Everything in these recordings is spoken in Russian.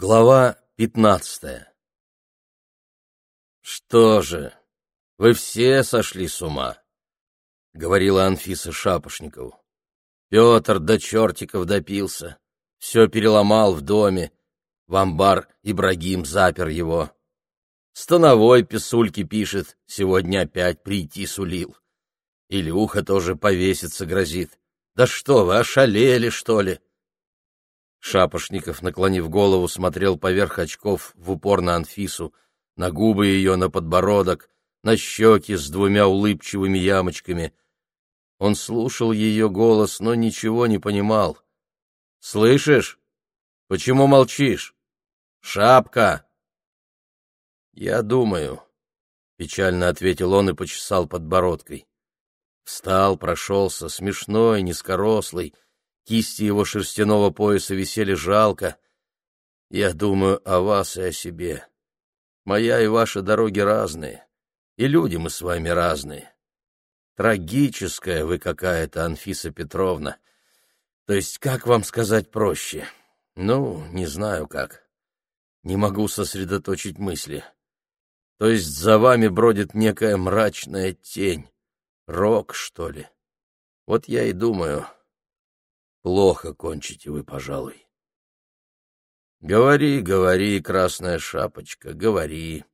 Глава пятнадцатая «Что же, вы все сошли с ума?» — говорила Анфиса Шапошникову. «Петр до чертиков допился, все переломал в доме, в амбар Ибрагим запер его. Становой писульки пишет, сегодня опять прийти сулил. Илюха тоже повеситься грозит. Да что вы, ошалели, что ли?» Шапошников, наклонив голову, смотрел поверх очков в упор на Анфису, на губы ее, на подбородок, на щеки с двумя улыбчивыми ямочками. Он слушал ее голос, но ничего не понимал. — Слышишь? Почему молчишь? Шапка! — Я думаю, — печально ответил он и почесал подбородкой. Встал, прошелся, смешной, низкорослый, — Кисти его шерстяного пояса висели жалко. Я думаю о вас и о себе. Моя и ваша дороги разные, и люди мы с вами разные. Трагическая вы какая-то, Анфиса Петровна. То есть, как вам сказать проще? Ну, не знаю как. Не могу сосредоточить мысли. То есть за вами бродит некая мрачная тень. Рок, что ли? Вот я и думаю, Плохо кончите вы, пожалуй. Говори, говори, красная шапочка, говори.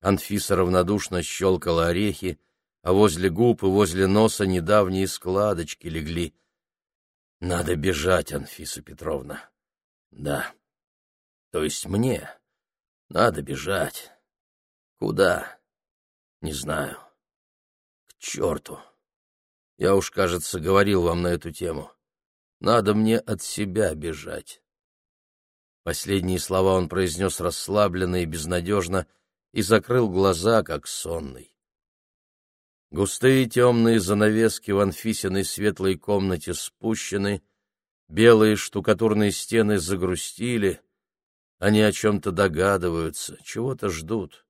Анфиса равнодушно щелкала орехи, а возле губ и возле носа недавние складочки легли. Надо бежать, Анфиса Петровна. Да. То есть мне надо бежать. Куда? Не знаю. К черту. Я уж, кажется, говорил вам на эту тему. Надо мне от себя бежать. Последние слова он произнес расслабленно и безнадежно и закрыл глаза, как сонный. Густые темные занавески в Анфисиной светлой комнате спущены, белые штукатурные стены загрустили, они о чем-то догадываются, чего-то ждут.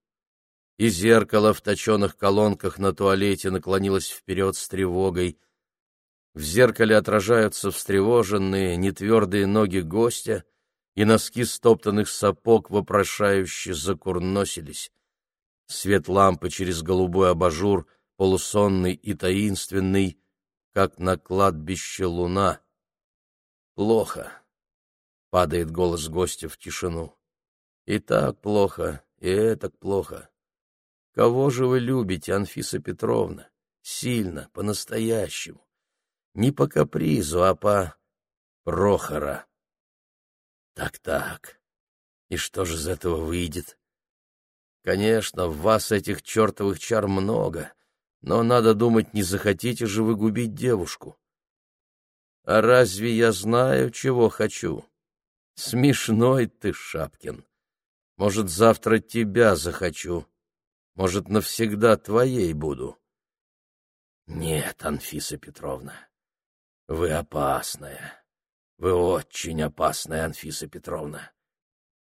И зеркало в точеных колонках на туалете наклонилось вперед с тревогой — в зеркале отражаются встревоженные, нетвердые ноги гостя, и носки стоптанных сапог вопрошающе закурносились. Свет лампы через голубой абажур, полусонный и таинственный, как на кладбище луна. Плохо. Падает голос гостя в тишину. И так плохо, и это плохо. Кого же вы любите, Анфиса Петровна? Сильно, по-настоящему не по капризу, а по Прохора. Так-так, и что же из этого выйдет? Конечно, в вас этих чертовых чар много, но надо думать, не захотите же вы губить девушку. А разве я знаю, чего хочу? Смешной ты, Шапкин. Может, завтра тебя захочу. Может, навсегда твоей буду. Нет, Анфиса Петровна, вы опасная. Вы очень опасная, Анфиса Петровна.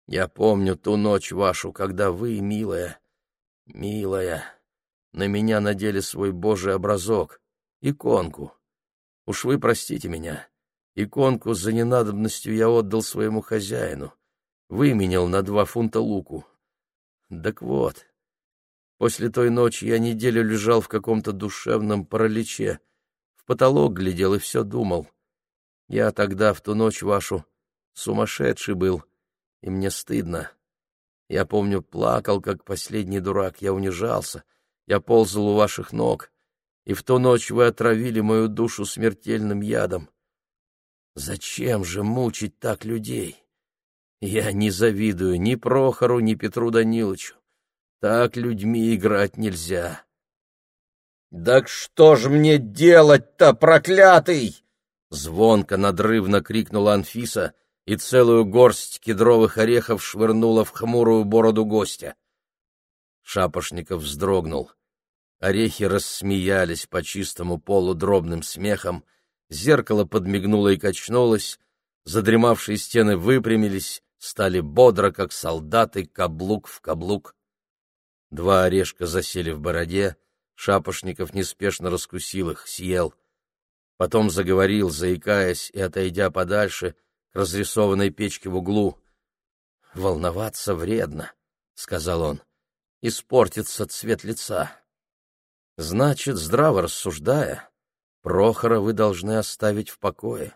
Я помню ту ночь вашу, когда вы, милая, милая, на меня надели свой божий образок, иконку. Уж вы простите меня. Иконку за ненадобностью я отдал своему хозяину. Выменял на два фунта луку. Так вот, после той ночи я неделю лежал в каком-то душевном параличе, потолок глядел и все думал. Я тогда, в ту ночь вашу, сумасшедший был, и мне стыдно. Я помню, плакал, как последний дурак, я унижался, я ползал у ваших ног, и в ту ночь вы отравили мою душу смертельным ядом. Зачем же мучить так людей? Я не завидую ни Прохору, ни Петру Даниловичу. Так людьми играть нельзя. «Так что ж мне делать-то, проклятый?» Звонко надрывно крикнула Анфиса и целую горсть кедровых орехов швырнула в хмурую бороду гостя. Шапошников вздрогнул. Орехи рассмеялись по чистому полу дробным смехом, зеркало подмигнуло и качнулось, задремавшие стены выпрямились, стали бодро, как солдаты, каблук в каблук. Два орешка засели в бороде, Шапошников неспешно раскусил их, съел. Потом заговорил, заикаясь и отойдя подальше к разрисованной печке в углу. волноваться вредно, — сказал он. — Испортится цвет лица. Значит, здраво рассуждая, Прохора вы должны оставить в покое.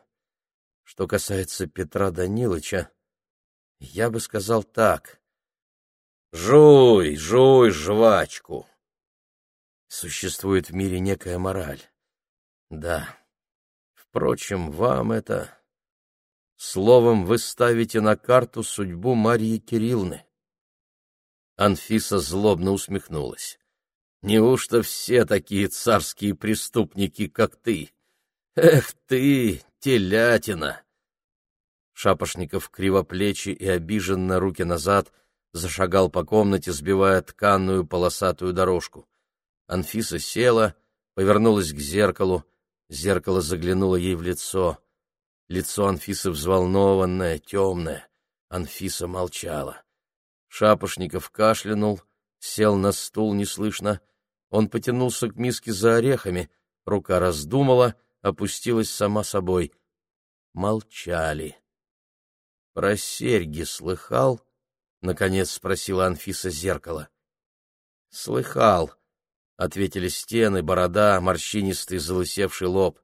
Что касается Петра Данилыча, я бы сказал так. Жуй, жуй жвачку. Существует в мире некая мораль. Да. Впрочем, вам это... Словом, вы ставите на карту судьбу Марьи Кирилловны. Анфиса злобно усмехнулась. Неужто все такие царские преступники, как ты? Эх ты, телятина! Шапошников кривоплечий и обиженно руки назад зашагал по комнате, сбивая тканную полосатую дорожку. Анфиса села, повернулась к зеркалу, зеркало заглянуло ей в лицо. Лицо Анфисы взволнованное, темное. Анфиса молчала. Шапошников кашлянул, сел на стул неслышно, он потянулся к миске за орехами, рука раздумала, опустилась сама собой. Молчали. — Про серьги слыхал? — наконец спросила Анфиса зеркало. — Слыхал, — ответили стены, борода, морщинистый залысевший лоб.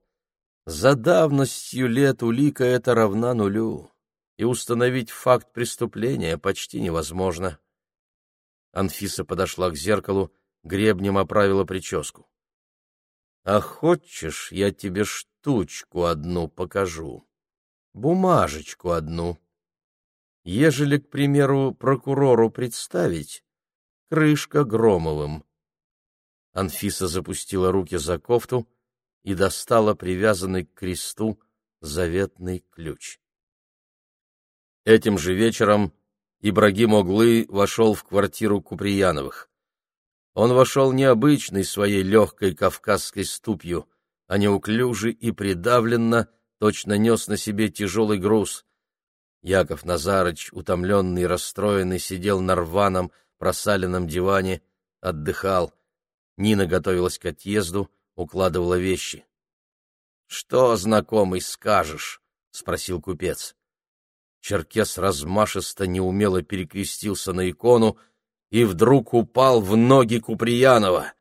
За давностью лет улика эта равна нулю, и установить факт преступления почти невозможно. Анфиса подошла к зеркалу, гребнем оправила прическу. — А хочешь, я тебе штучку одну покажу? Бумажечку одну. Ежели, к примеру, прокурору представить, крышка Громовым. Анфиса запустила руки за кофту и достала привязанный к кресту заветный ключ. Этим же вечером Ибрагим Оглы вошел в квартиру Куприяновых. Он вошел необычной своей легкой кавказской ступью, а неуклюже и придавленно точно нес на себе тяжелый груз. Яков Назарыч, утомленный и расстроенный, сидел на рваном, просаленном диване, отдыхал. Нина готовилась к отъезду, укладывала вещи. — Что, знакомый, скажешь? — спросил купец. Черкес размашисто неумело перекрестился на икону, и вдруг упал в ноги Куприянова.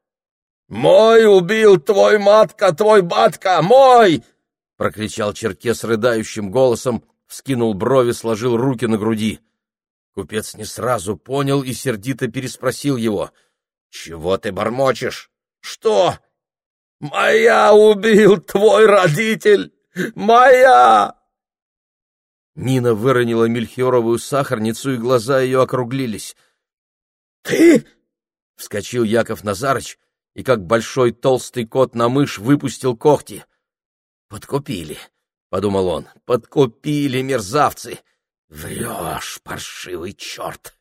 «Мой убил твой матка, твой батка, мой!» — прокричал Черкес рыдающим голосом, вскинул брови, сложил руки на груди. Купец не сразу понял и сердито переспросил его. «Чего ты бормочешь? Что?» «Моя убил твой родитель! Моя!» Нина выронила мельхиоровую сахарницу, и глаза ее округлились — «Ты?» — вскочил Яков Назарыч и, как большой толстый кот на мышь, выпустил когти. «Подкупили», — подумал он, — «подкупили мерзавцы! Врешь, паршивый черт!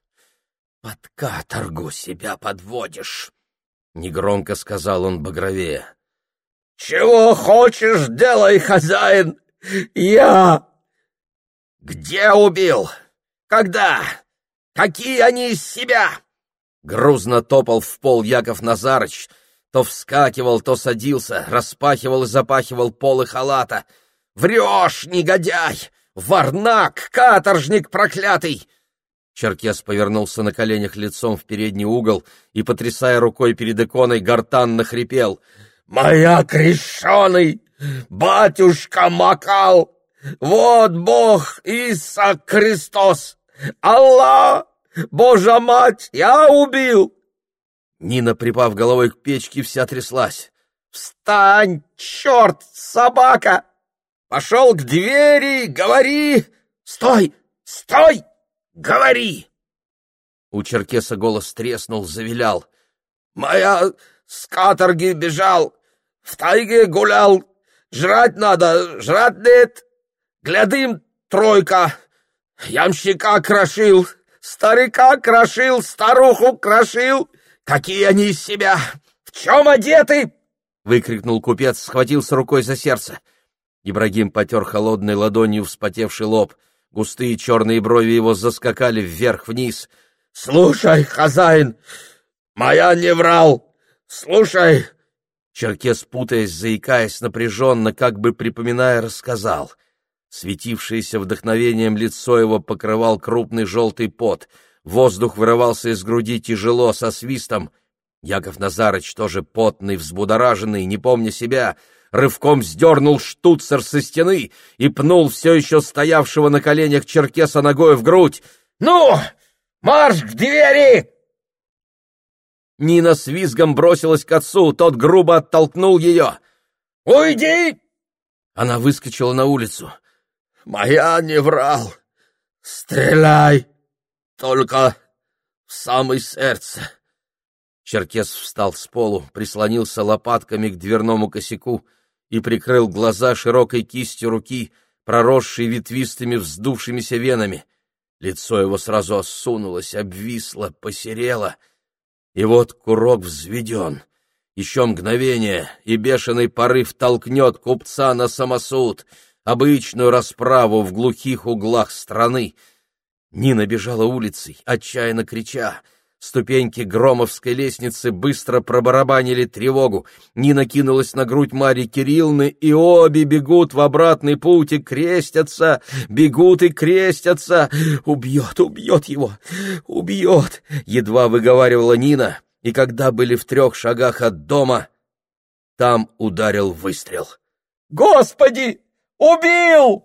Под каторгу себя подводишь!» Негромко сказал он багровее. «Чего хочешь, делай, хозяин! Я...» «Где убил? Когда? Какие они из себя?» Грузно топал в пол Яков Назарыч, то вскакивал, то садился, распахивал и запахивал полы халата. «Врешь, негодяй! Варнак, каторжник проклятый!» Черкес повернулся на коленях лицом в передний угол и, потрясая рукой перед иконой, гортанно хрипел. «Моя крещеный! Батюшка Макал! Вот Бог Иса Христос! Аллах! Божа мать, я убил!» Нина, припав головой к печке, вся тряслась. «Встань, черт, собака! Пошел к двери, говори! Стой, стой, говори!» У Черкеса голос треснул, завилял. «Моя с каторги бежал, в тайге гулял, жрать надо, жрать нет, глядым тройка, ямщика крошил, Старика крошил, старуху крошил. Какие они из себя? В чем одеты? Выкрикнул купец, схватился рукой за сердце. Ибрагим потер холодной ладонью вспотевший лоб. Густые черные брови его заскакали вверх-вниз. «Слушай, хозяин, моя не врал! Слушай!» Черкес, путаясь, заикаясь напряженно, как бы припоминая, рассказал. Светившееся вдохновением лицо его покрывал крупный желтый пот. Воздух вырывался из груди тяжело, со свистом. Яков Назарыч, тоже потный, взбудораженный, не помня себя, рывком сдернул штуцер со стены и пнул все еще стоявшего на коленях черкеса ногой в грудь. «Ну, марш к двери!» Нина с визгом бросилась к отцу, тот грубо оттолкнул ее. «Уйди!» Она выскочила на улицу. «Моя не врал! Стреляй! Только в самое сердце!» Черкес встал с полу, прислонился лопатками к дверному косяку и прикрыл глаза широкой кистью руки, проросшей ветвистыми вздувшимися венами. Лицо его сразу осунулось, обвисло, посерело — и вот курок взведен. Еще мгновение, и бешеный порыв толкнет купца на самосуд, обычную расправу в глухих углах страны. Нина бежала улицей, отчаянно крича — Ступеньки громовской лестницы быстро пробарабанили тревогу. Нина кинулась на грудь Марьи Кирилловны, и обе бегут в обратный путь и крестятся, бегут и крестятся. «Убьет, убьет его! Убьет!» — едва выговаривала Нина, и когда были в трех шагах от дома, там ударил выстрел. «Господи! Убил!»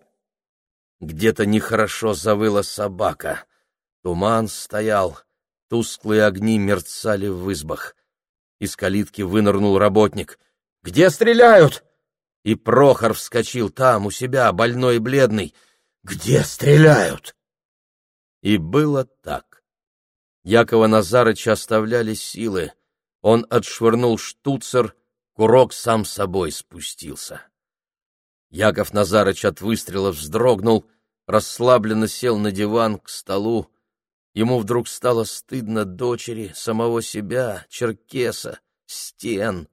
Где-то нехорошо завыла собака. Туман стоял Тусклые огни мерцали в избах. Из калитки вынырнул работник. «Где стреляют?» И Прохор вскочил там, у себя, больной и бледный. «Где стреляют?» И было так. Якова Назарыча оставляли силы. Он отшвырнул штуцер, курок сам собой спустился. Яков Назарыч от выстрела вздрогнул, расслабленно сел на диван к столу, Ему вдруг стало стыдно дочери, самого себя, черкеса, стен.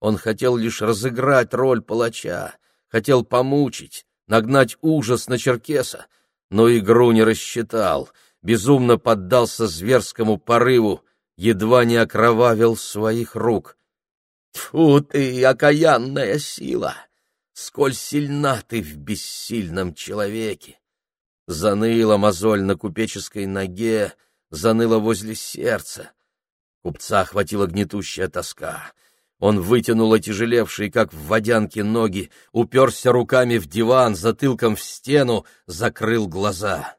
Он хотел лишь разыграть роль палача, хотел помучить, нагнать ужас на черкеса, но игру не рассчитал, безумно поддался зверскому порыву, едва не окровавил своих рук. Тьфу ты, окаянная сила! Сколь сильна ты в бессильном человеке! Заныла мозоль на купеческой ноге, заныла возле сердца. Купца охватила гнетущая тоска. Он вытянул отяжелевшие, как в водянке, ноги, уперся руками в диван, затылком в стену, закрыл глаза.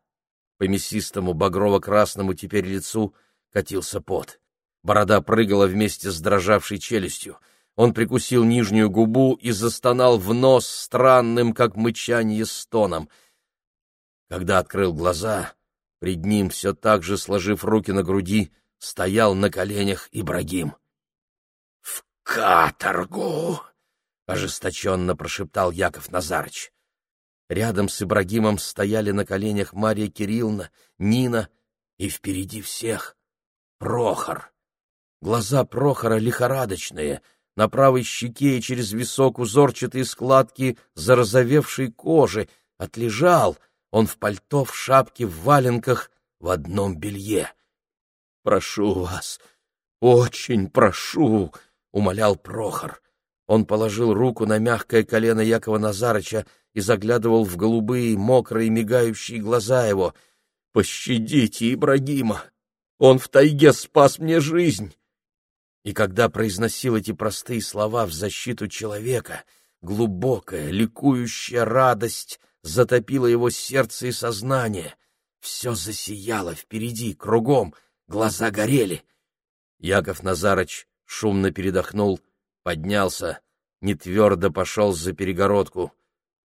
По мясистому багрово-красному теперь лицу катился пот. Борода прыгала вместе с дрожавшей челюстью. Он прикусил нижнюю губу и застонал в нос странным, как мычанье, стоном — когда открыл глаза, пред ним, все так же сложив руки на груди, стоял на коленях Ибрагим. — В каторгу! — ожесточенно прошептал Яков Назарыч. Рядом с Ибрагимом стояли на коленях Марья Кирилловна, Нина и впереди всех — Прохор. Глаза Прохора лихорадочные, на правой щеке и через висок узорчатые складки зарозовевшей кожи, отлежал — он в пальто, в шапке, в валенках, в одном белье. «Прошу вас, очень прошу!» — умолял Прохор. Он положил руку на мягкое колено Якова Назарыча и заглядывал в голубые, мокрые, мигающие глаза его. «Пощадите Ибрагима! Он в тайге спас мне жизнь!» И когда произносил эти простые слова в защиту человека, глубокая, ликующая радость — затопило его сердце и сознание. Все засияло впереди, кругом, глаза горели. Яков Назарыч шумно передохнул, поднялся, нетвердо пошел за перегородку.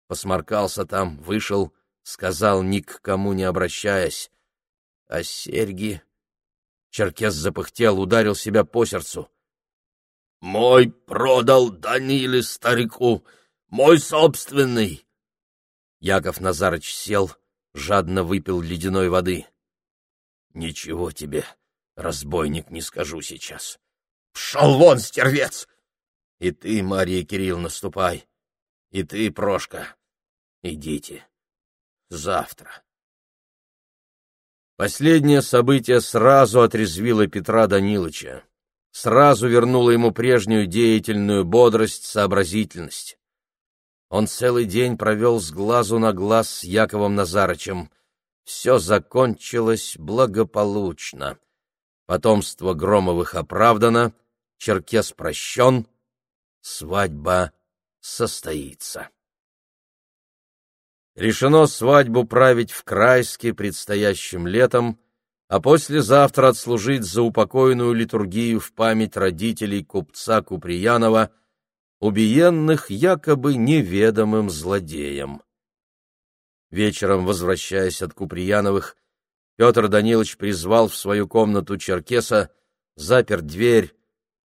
Посморкался там, вышел, сказал, ни к кому не обращаясь. А серьги... Черкес запыхтел, ударил себя по сердцу. «Мой продал Даниле старику, мой собственный. Яков Назарыч сел, жадно выпил ледяной воды. — Ничего тебе, разбойник, не скажу сейчас. — Пшел вон, стервец! И ты, Мария Кирилловна, ступай. И ты, Прошка, идите. Завтра. Последнее событие сразу отрезвило Петра Данилыча. Сразу вернуло ему прежнюю деятельную бодрость, сообразительность. Он целый день провел с глазу на глаз с Яковом Назарычем. Все закончилось благополучно. Потомство Громовых оправдано, Черкес прощен, свадьба состоится. Решено свадьбу править в Крайске предстоящим летом, а послезавтра отслужить за упокойную литургию в память родителей купца Куприянова, убиенных якобы неведомым злодеем. Вечером, возвращаясь от Куприяновых, Петр Данилович призвал в свою комнату Черкеса, запер дверь,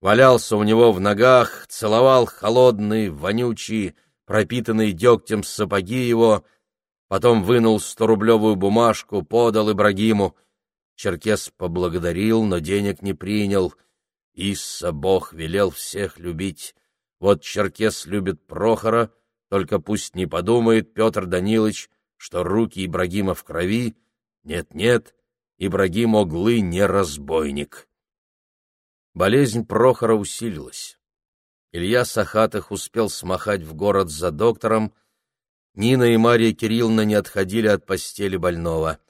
валялся у него в ногах, целовал холодные, вонючие, пропитанные дегтем сапоги его, потом вынул сторублевую бумажку, подал Ибрагиму. Черкес поблагодарил, но денег не принял. Исса Бог велел всех любить. Вот Черкес любит Прохора, только пусть не подумает Петр Данилович, что руки Ибрагима в крови. Нет-нет, Ибрагим Оглы не разбойник. Болезнь Прохора усилилась. Илья Сахатых успел смахать в город за доктором, Нина и Мария Кирилловна не отходили от постели больного.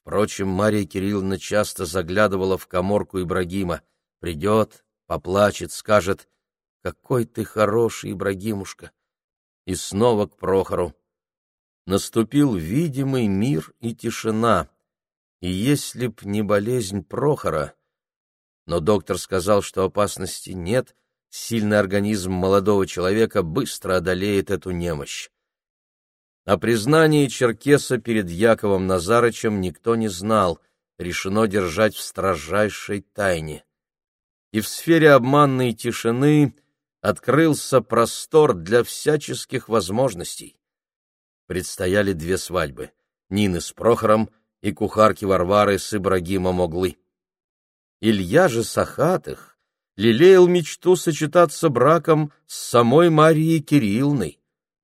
Впрочем, Мария Кирилловна часто заглядывала в коморку Ибрагима. Придет, поплачет, скажет «Какой ты хороший, Ибрагимушка!» И снова к Прохору. Наступил видимый мир и тишина. И если б не болезнь Прохора... Но доктор сказал, что опасности нет, сильный организм молодого человека быстро одолеет эту немощь. О признании Черкеса перед Яковом Назарычем никто не знал, решено держать в строжайшей тайне. И в сфере обманной тишины открылся простор для всяческих возможностей. Предстояли две свадьбы — Нины с Прохором и кухарки Варвары с Ибрагимом Оглы. Илья же Сахатых лелеял мечту сочетаться браком с самой Марией Кирилловной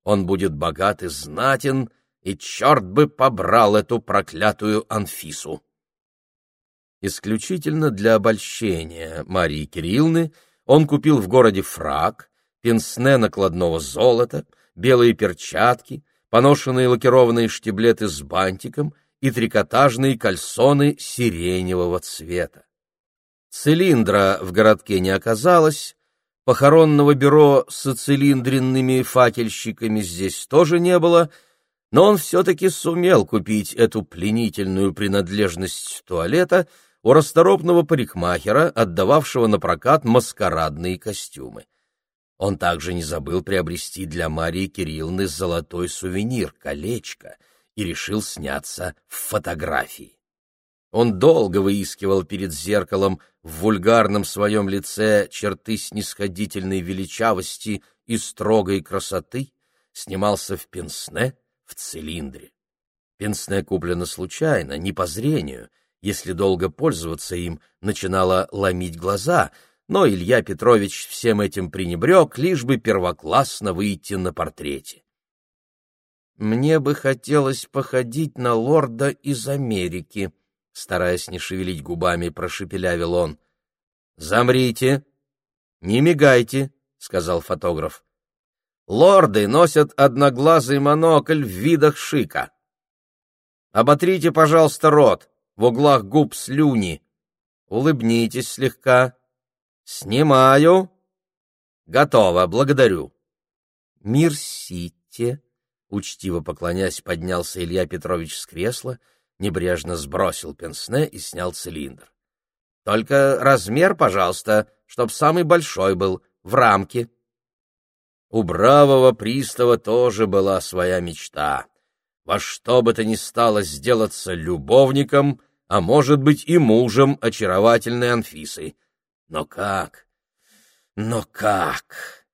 он будет богат и знатен, и черт бы побрал эту проклятую Анфису. Исключительно для обольщения Марии Кирилловны он купил в городе фрак, пенсне накладного золота, белые перчатки, поношенные лакированные штиблеты с бантиком и трикотажные кальсоны сиреневого цвета. Цилиндра в городке не оказалось, Похоронного бюро с цилиндренными факельщиками здесь тоже не было, но он все-таки сумел купить эту пленительную принадлежность туалета у расторопного парикмахера, отдававшего на прокат маскарадные костюмы. Он также не забыл приобрести для Марии Кирилловны золотой сувенир — колечко, и решил сняться в фотографии. Он долго выискивал перед зеркалом в вульгарном своем лице черты снисходительной величавости и строгой красоты, снимался в пенсне, в цилиндре. Пенсне куплено случайно, не по зрению, если долго пользоваться им, начинало ломить глаза, но Илья Петрович всем этим пренебрег, лишь бы первоклассно выйти на портрете. «Мне бы хотелось походить на лорда из Америки», стараясь не шевелить губами, прошепелявил он. «Замрите! Не мигайте!» — сказал фотограф. «Лорды носят одноглазый монокль в видах шика. Оботрите, пожалуйста, рот, в углах губ слюни. Улыбнитесь слегка. Снимаю. Готово, благодарю». «Мирсите!» — учтиво поклонясь, поднялся Илья Петрович с кресла — небрежно сбросил пенсне и снял цилиндр. «Только размер, пожалуйста, чтоб самый большой был, в рамке». У бравого пристава тоже была своя мечта. Во что бы то ни стало сделаться любовником, а может быть и мужем очаровательной Анфисы. Но как? Но как?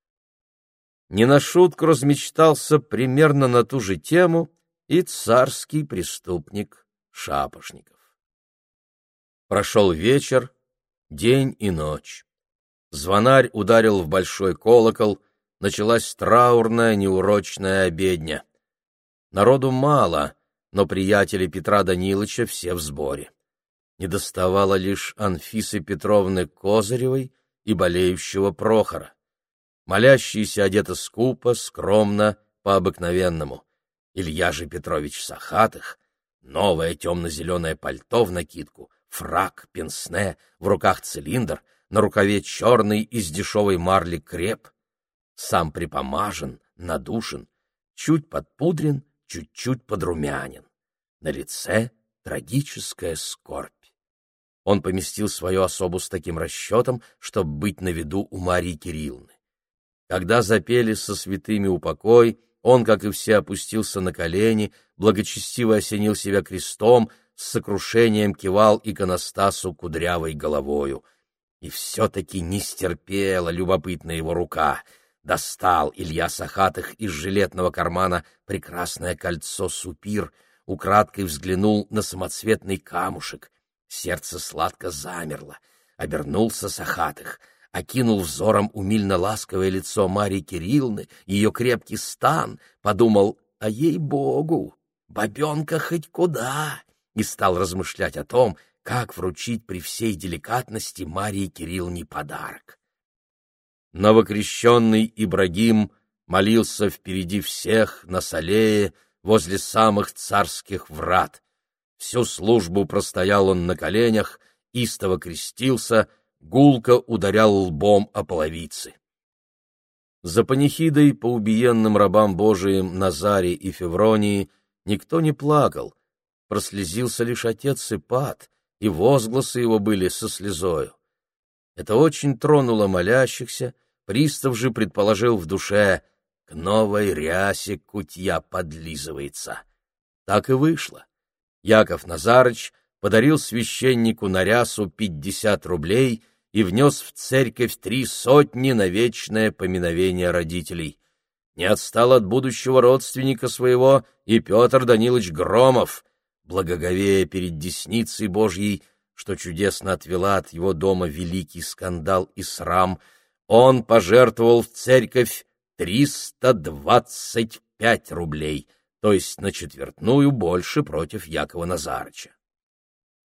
Не на шутку размечтался примерно на ту же тему и царский преступник Шапошников. Прошел вечер, день и ночь. Звонарь ударил в большой колокол, началась траурная неурочная обедня. Народу мало, но приятели Петра Даниловича все в сборе. Недоставало лишь Анфисы Петровны Козыревой и болеющего Прохора. Молящиеся одеты скупо, скромно, по-обыкновенному. Илья же Петрович Сахатых, новое темно-зеленое пальто в накидку, фрак, пенсне, в руках цилиндр, на рукаве черный из дешевой марли креп, сам припомажен, надушен, чуть подпудрен, чуть-чуть подрумянен. На лице трагическая скорбь. Он поместил свою особу с таким расчетом, чтобы быть на виду у Марии Кирилловны. Когда запели со святыми упокой, он, как и все, опустился на колени, благочестиво осенил себя крестом, с сокрушением кивал иконостасу кудрявой головою. И все-таки не стерпела любопытная его рука. Достал Илья Сахатых из жилетного кармана прекрасное кольцо супир, украдкой взглянул на самоцветный камушек. Сердце сладко замерло. Обернулся Сахатых — окинул взором умильно-ласковое лицо Марии Кирилловны, ее крепкий стан, подумал, а ей-богу, бабенка хоть куда, и стал размышлять о том, как вручить при всей деликатности Марии Кирилловне подарок. Новокрещенный Ибрагим молился впереди всех на Салее возле самых царских врат. Всю службу простоял он на коленях, истово крестился — гулко ударял лбом о половицы. За панихидой по убиенным рабам Божиим Назаре и Февронии никто не плакал, прослезился лишь отец Ипат, и возгласы его были со слезою. Это очень тронуло молящихся, пристав же предположил в душе «к новой рясе кутья подлизывается». Так и вышло. Яков Назарыч подарил священнику на рясу пятьдесят рублей — и внес в церковь три сотни на вечное поминовение родителей. Не отстал от будущего родственника своего и Петр Данилович Громов, благоговея перед десницей Божьей, что чудесно отвела от его дома великий скандал и срам, он пожертвовал в церковь триста двадцать пять рублей, то есть на четвертную больше против Якова Назарыча.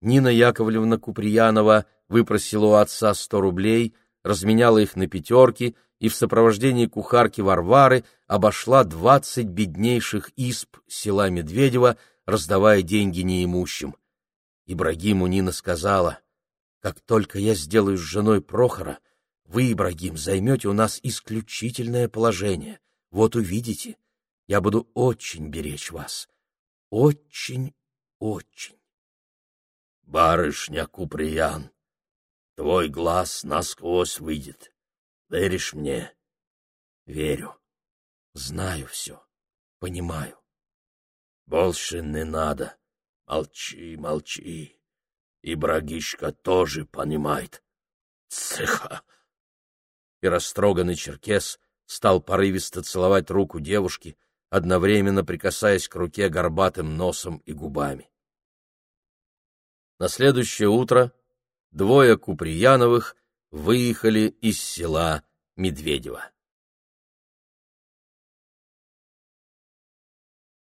Нина Яковлевна Куприянова выпросила у отца сто рублей, разменяла их на пятерки и в сопровождении кухарки Варвары обошла двадцать беднейших исп села Медведева, раздавая деньги неимущим. Ибрагиму Нина сказала, «Как только я сделаю с женой Прохора, вы, Ибрагим, займете у нас исключительное положение. Вот увидите, я буду очень беречь вас. Очень, очень. Барышня Куприян, твой глаз насквозь выйдет. Веришь мне? Верю. Знаю все. Понимаю. Больше не надо. Молчи, молчи. И Брагишка тоже понимает. Цеха. И растроганный черкес стал порывисто целовать руку девушки, одновременно прикасаясь к руке горбатым носом и губами. На следующее утро двое Куприяновых выехали из села Медведева.